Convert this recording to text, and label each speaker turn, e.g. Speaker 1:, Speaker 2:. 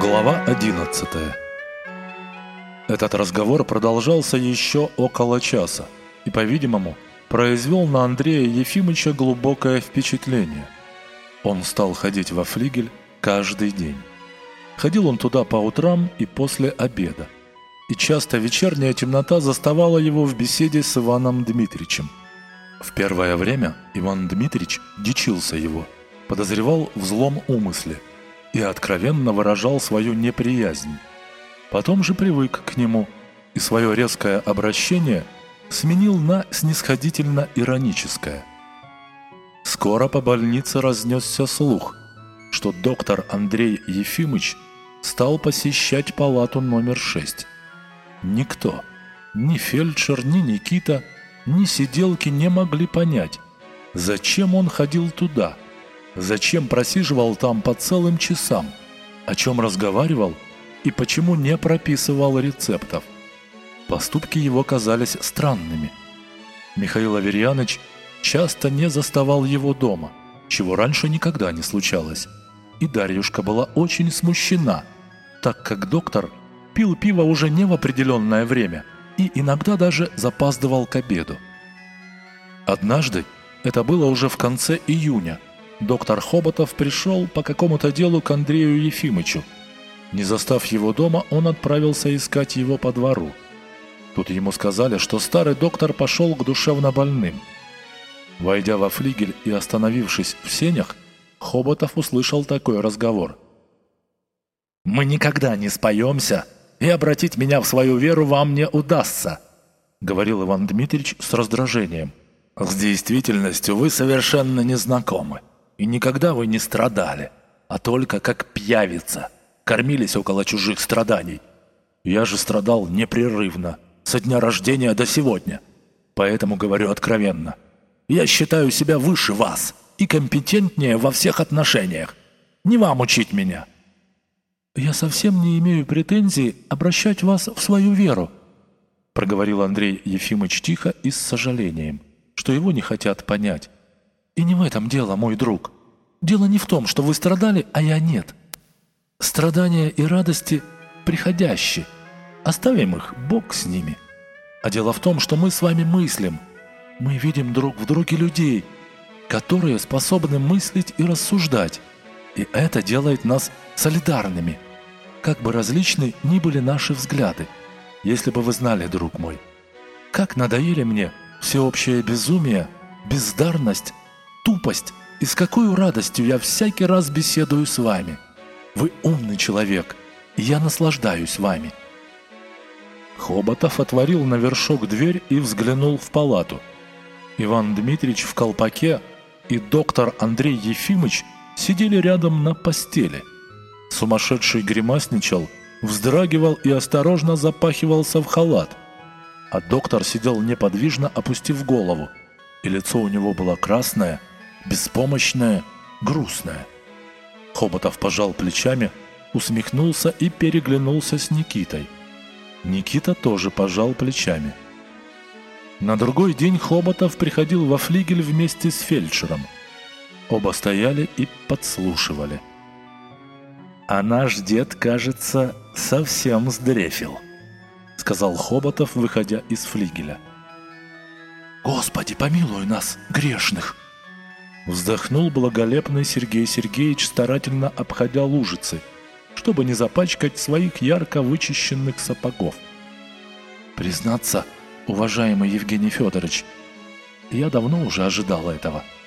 Speaker 1: Глава 11 Этот разговор продолжался еще около часа и, по-видимому, произвел на Андрея Ефимовича глубокое впечатление. Он стал ходить во флигель каждый день. Ходил он туда по утрам и после обеда. И часто вечерняя темнота заставала его в беседе с Иваном Дмитричем. В первое время Иван Дмитрич дичился его, подозревал в злом умысле и откровенно выражал свою неприязнь. Потом же привык к нему и свое резкое обращение – сменил на снисходительно-ироническое. Скоро по больнице разнесся слух, что доктор Андрей Ефимыч стал посещать палату номер 6. Никто, ни фельдшер, ни Никита, ни сиделки не могли понять, зачем он ходил туда, зачем просиживал там по целым часам, о чем разговаривал и почему не прописывал рецептов. Поступки его казались странными. Михаил Аверьяныч часто не заставал его дома, чего раньше никогда не случалось. И Дарьюшка была очень смущена, так как доктор пил пиво уже не в определенное время и иногда даже запаздывал к обеду. Однажды, это было уже в конце июня, доктор Хоботов пришел по какому-то делу к Андрею Ефимычу. Не застав его дома, он отправился искать его по двору – Тут ему сказали, что старый доктор пошел к душевнобольным. Войдя во флигель и остановившись в сенях, Хоботов услышал такой разговор. «Мы никогда не споемся, и обратить меня в свою веру вам не удастся», говорил Иван Дмитриевич с раздражением. «С действительностью вы совершенно не знакомы, и никогда вы не страдали, а только как пьявица, кормились около чужих страданий. Я же страдал непрерывно, со дня рождения до сегодня. Поэтому говорю откровенно. Я считаю себя выше вас и компетентнее во всех отношениях. Не вам учить меня». «Я совсем не имею претензий обращать вас в свою веру», проговорил Андрей Ефимович тихо и с сожалением, что его не хотят понять. «И не в этом дело, мой друг. Дело не в том, что вы страдали, а я нет. Страдания и радости приходящие. Оставим их, Бог с ними. А дело в том, что мы с вами мыслим. Мы видим друг в друге людей, которые способны мыслить и рассуждать. И это делает нас солидарными. Как бы различны ни были наши взгляды, если бы вы знали, друг мой. Как надоели мне всеобщее безумие, бездарность, тупость, и с какой радостью я всякий раз беседую с вами. Вы умный человек, и я наслаждаюсь вами. Хоботов отворил на вершок дверь и взглянул в палату. Иван Дмитриевич в колпаке и доктор Андрей Ефимович сидели рядом на постели. Сумасшедший гримасничал, вздрагивал и осторожно запахивался в халат. А доктор сидел неподвижно, опустив голову, и лицо у него было красное, беспомощное, грустное. Хоботов пожал плечами, усмехнулся и переглянулся с Никитой – Никита тоже пожал плечами. На другой день Хоботов приходил во флигель вместе с фельдшером. Оба стояли и подслушивали. «А наш дед, кажется, совсем сдрефил», — сказал Хоботов, выходя из флигеля. «Господи, помилуй нас, грешных!» Вздохнул благолепный Сергей Сергеевич, старательно обходя лужицы — чтобы не запачкать своих ярко вычищенных сапогов. Признаться, уважаемый Евгений Федорович, я давно уже ожидал этого –